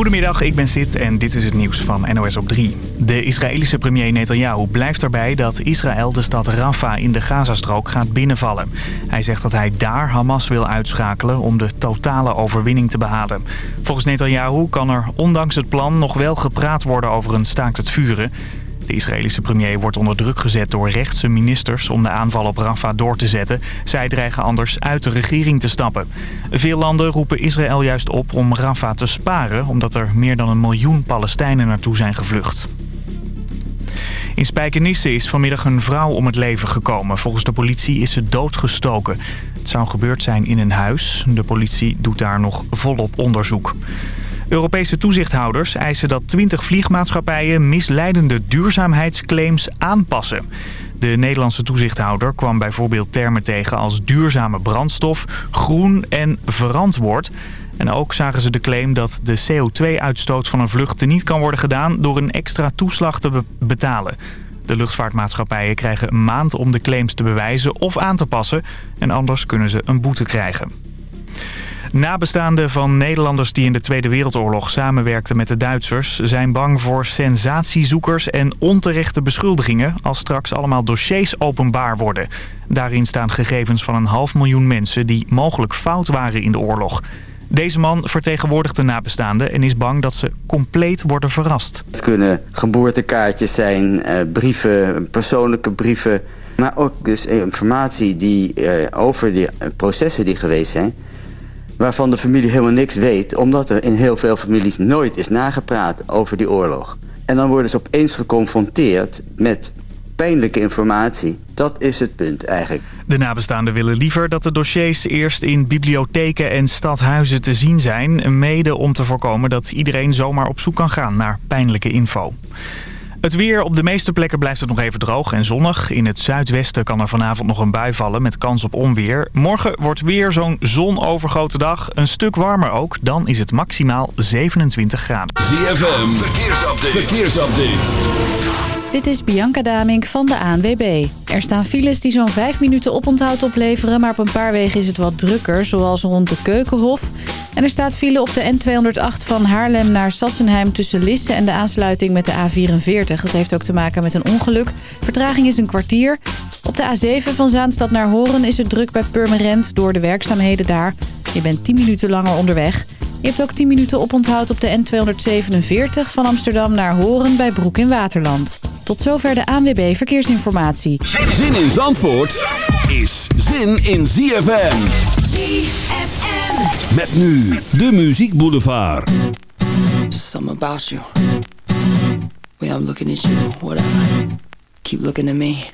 Goedemiddag, ik ben Sid en dit is het nieuws van NOS op 3. De Israëlische premier Netanyahu blijft erbij dat Israël de stad Rafah in de Gazastrook gaat binnenvallen. Hij zegt dat hij daar Hamas wil uitschakelen om de totale overwinning te behalen. Volgens Netanyahu kan er ondanks het plan nog wel gepraat worden over een staakt het vuren. De Israëlische premier wordt onder druk gezet door rechtse ministers om de aanval op Rafah door te zetten. Zij dreigen anders uit de regering te stappen. Veel landen roepen Israël juist op om Rafah te sparen... omdat er meer dan een miljoen Palestijnen naartoe zijn gevlucht. In Spijkenisse is vanmiddag een vrouw om het leven gekomen. Volgens de politie is ze doodgestoken. Het zou gebeurd zijn in een huis. De politie doet daar nog volop onderzoek. Europese toezichthouders eisen dat 20 vliegmaatschappijen misleidende duurzaamheidsclaims aanpassen. De Nederlandse toezichthouder kwam bijvoorbeeld termen tegen als duurzame brandstof, groen en verantwoord. En ook zagen ze de claim dat de CO2-uitstoot van een vlucht teniet kan worden gedaan door een extra toeslag te betalen. De luchtvaartmaatschappijen krijgen een maand om de claims te bewijzen of aan te passen en anders kunnen ze een boete krijgen. Nabestaanden van Nederlanders die in de Tweede Wereldoorlog samenwerkten met de Duitsers... zijn bang voor sensatiezoekers en onterechte beschuldigingen... als straks allemaal dossiers openbaar worden. Daarin staan gegevens van een half miljoen mensen die mogelijk fout waren in de oorlog. Deze man vertegenwoordigt de nabestaanden en is bang dat ze compleet worden verrast. Het kunnen geboortekaartjes zijn, eh, brieven, persoonlijke brieven... maar ook dus informatie die, eh, over de processen die geweest zijn waarvan de familie helemaal niks weet... omdat er in heel veel families nooit is nagepraat over die oorlog. En dan worden ze opeens geconfronteerd met pijnlijke informatie. Dat is het punt eigenlijk. De nabestaanden willen liever dat de dossiers eerst in bibliotheken en stadhuizen te zien zijn... mede om te voorkomen dat iedereen zomaar op zoek kan gaan naar pijnlijke info. Het weer op de meeste plekken blijft het nog even droog en zonnig. In het zuidwesten kan er vanavond nog een bui vallen met kans op onweer. Morgen wordt weer zo'n zonovergoten dag. Een stuk warmer ook. Dan is het maximaal 27 graden. ZFM, verkeersupdate. verkeersupdate. Dit is Bianca Damink van de ANWB. Er staan files die zo'n 5 minuten oponthoud opleveren... maar op een paar wegen is het wat drukker, zoals rond de Keukenhof. En er staat file op de N208 van Haarlem naar Sassenheim... tussen Lisse en de aansluiting met de A44. Dat heeft ook te maken met een ongeluk. Vertraging is een kwartier. Op de A7 van Zaanstad naar Horen is het druk bij Purmerend... door de werkzaamheden daar. Je bent 10 minuten langer onderweg... Je hebt ook 10 minuten oponthoud op de N247 van Amsterdam naar Horen bij Broek in Waterland. Tot zover de ANWB Verkeersinformatie. Zin in Zandvoort is zin in ZFM. ZFM. Met nu de Muziek Boulevard. Just something about you. Way I'm looking at you, whatever. Keep looking at me.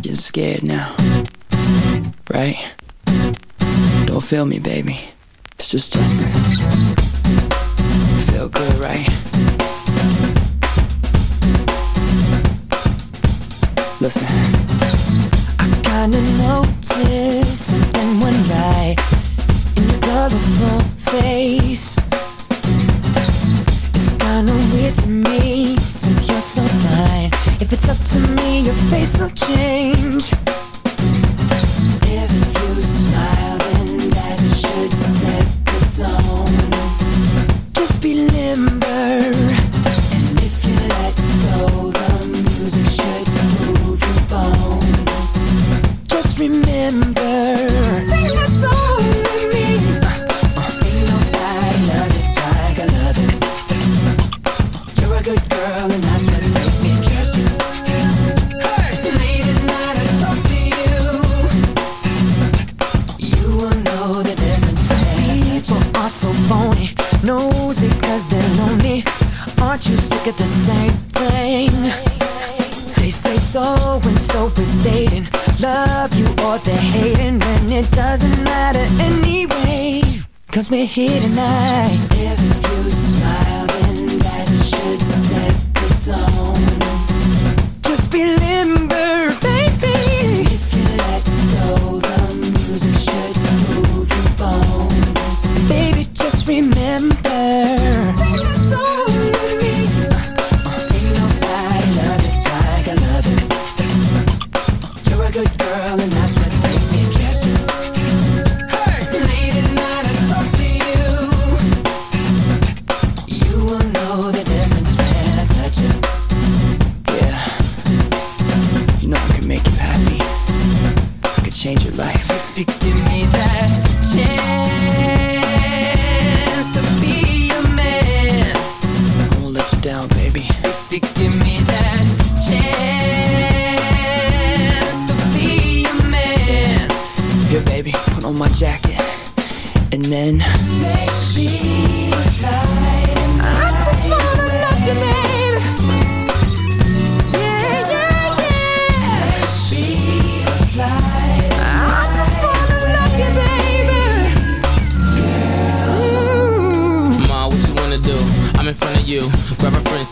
Getting scared now. Right? Don't feel me, baby. It's just Justin. Feel good, right? Listen. I kinda noticed something one night in your colorful face. It's kinda weird to me since you're so fine. If it's up to me, your face will change. If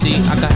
see, I can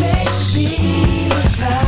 I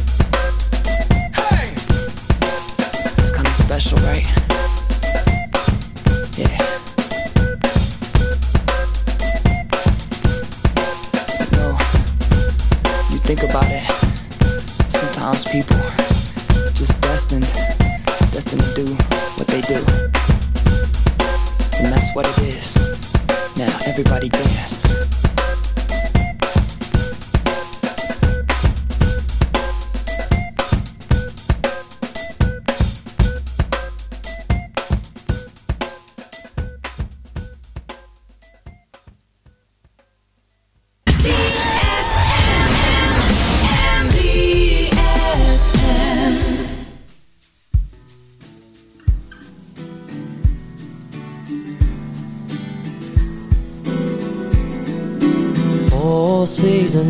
Everybody dance.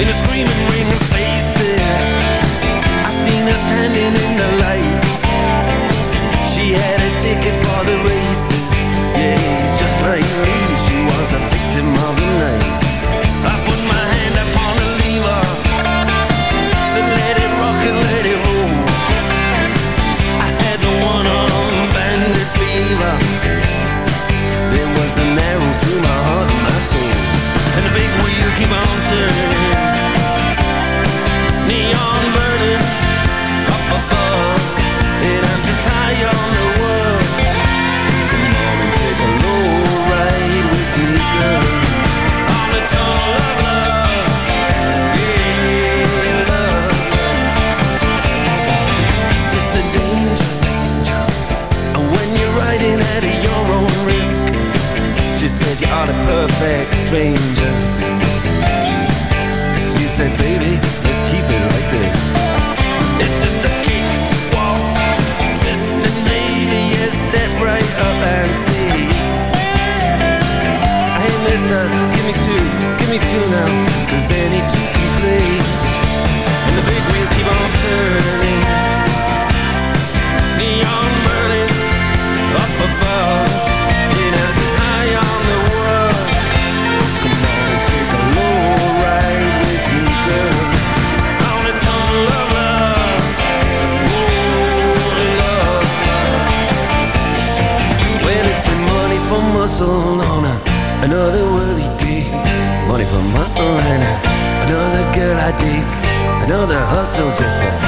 in a screaming rain and faces I seen her standing in the light. stranger. Dig. Another hustle just to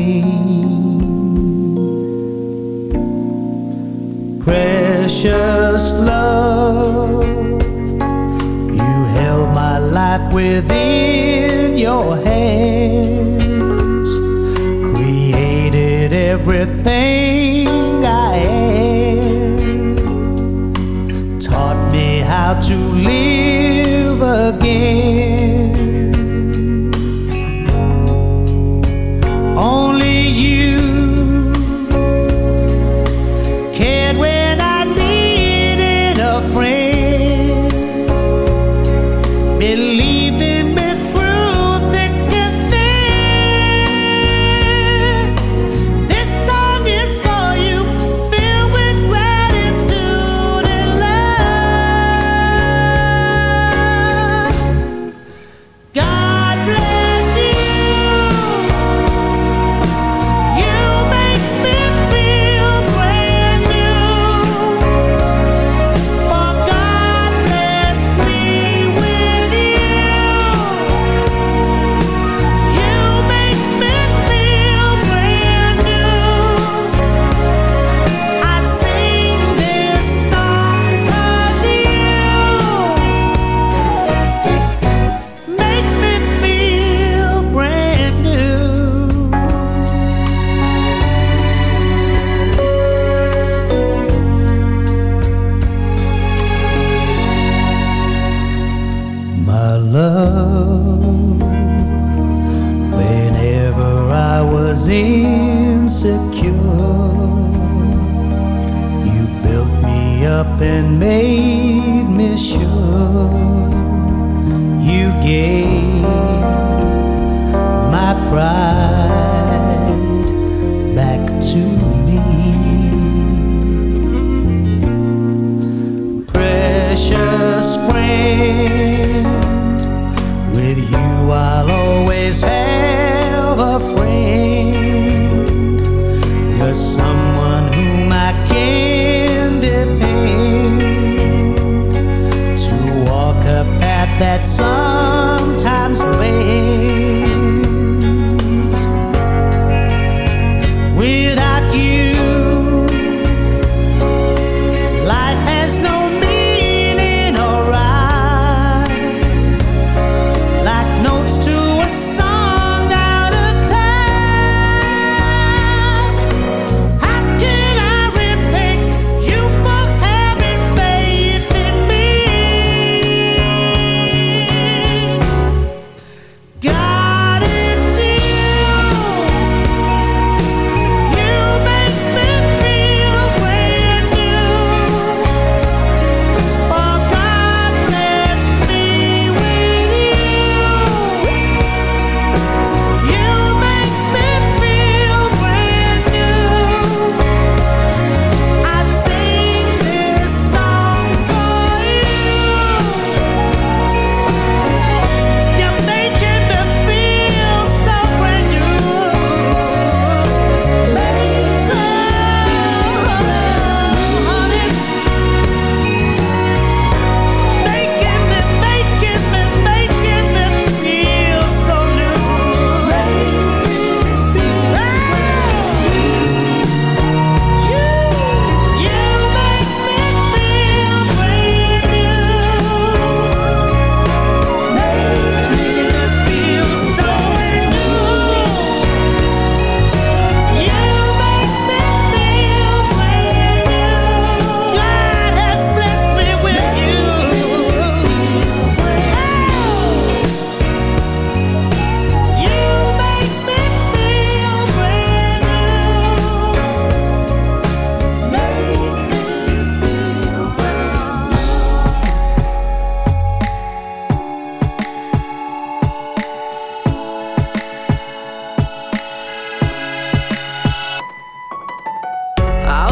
Precious love, you held my life within your hands, created everything I am, taught me how to live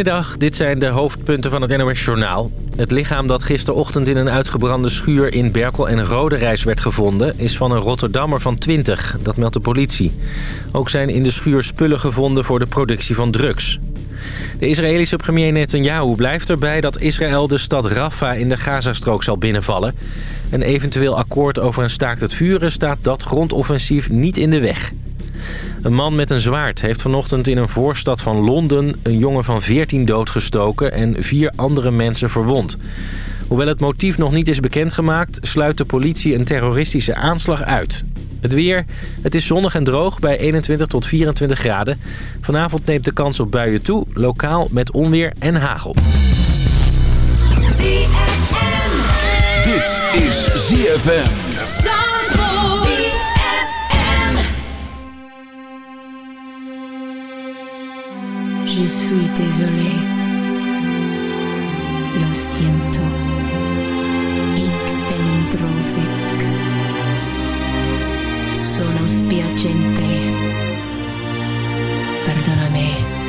Goedemiddag, dit zijn de hoofdpunten van het NOS Journaal. Het lichaam dat gisterochtend in een uitgebrande schuur in Berkel en Roderijs werd gevonden... is van een Rotterdammer van 20, dat meldt de politie. Ook zijn in de schuur spullen gevonden voor de productie van drugs. De Israëlische premier Netanyahu blijft erbij dat Israël de stad Rafah in de Gazastrook zal binnenvallen. Een eventueel akkoord over een staakt het vuren staat dat grondoffensief niet in de weg. Een man met een zwaard heeft vanochtend in een voorstad van Londen... een jongen van 14 doodgestoken en vier andere mensen verwond. Hoewel het motief nog niet is bekendgemaakt... sluit de politie een terroristische aanslag uit. Het weer, het is zonnig en droog bij 21 tot 24 graden. Vanavond neemt de kans op buien toe, lokaal met onweer en hagel. Dit is ZFM. Je suis désolé. Lo siento. Ik ben droevig. Sono spiacente. Perdonami.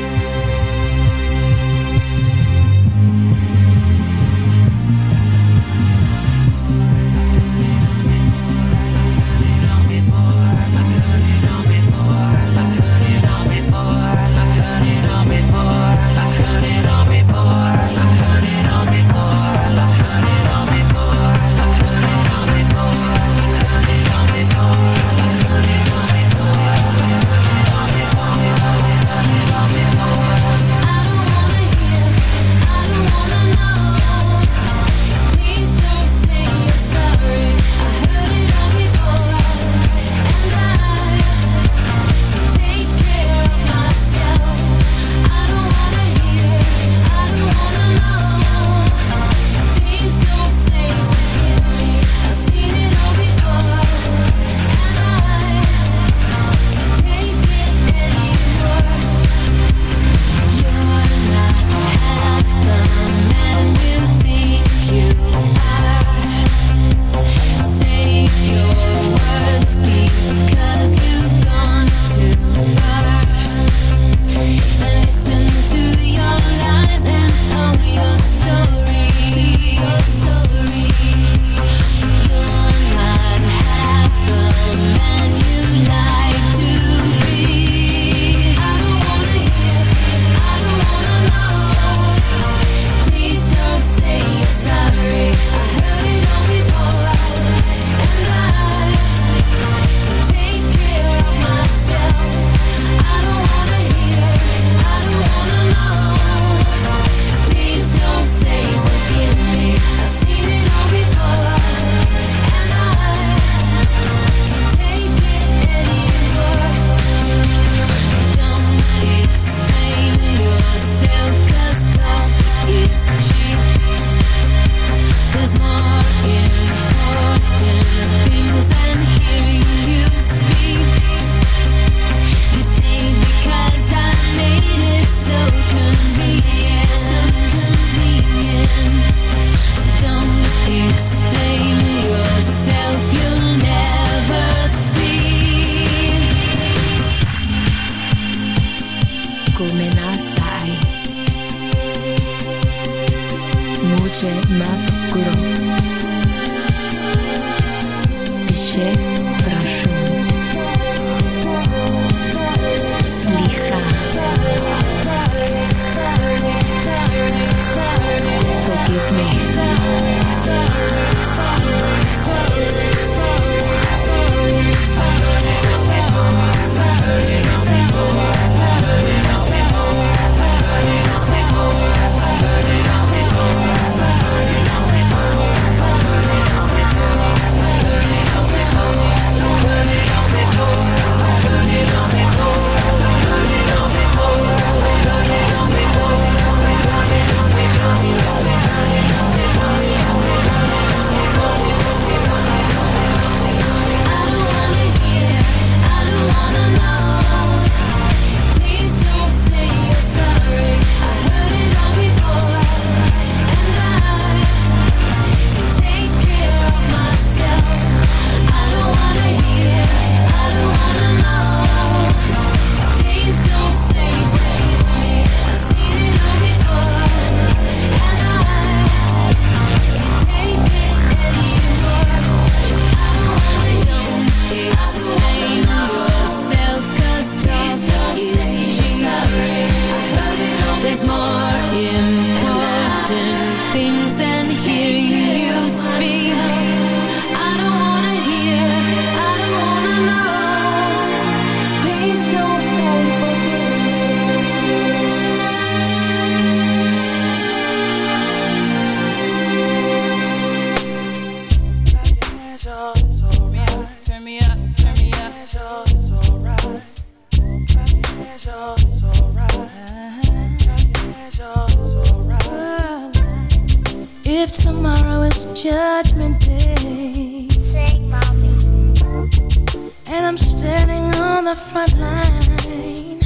on the front line.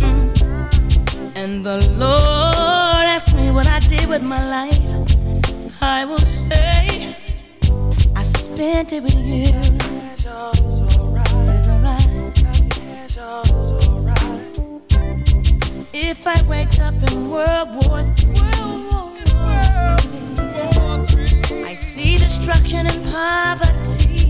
Mm. And the Lord asked me what I did with my life. I will say, I spent it with you. It's alright. If I wake up in World War III, I see destruction and poverty.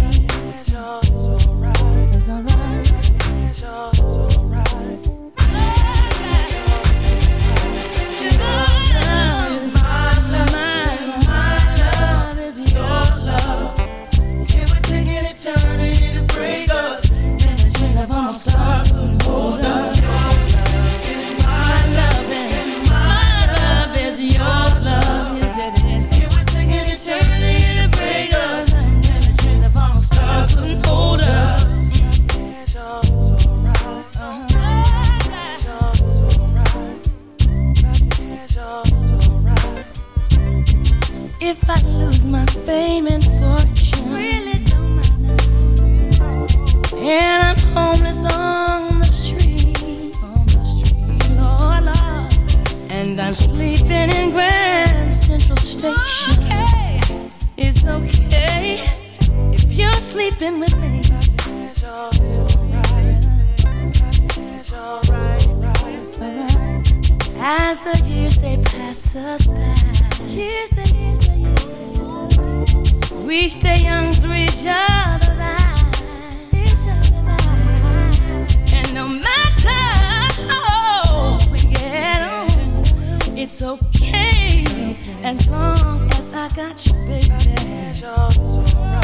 we stay young through each other's eyes. And no matter how we get on, okay, it's okay. as long as I got you, baby.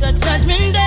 The judgment day.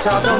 假装。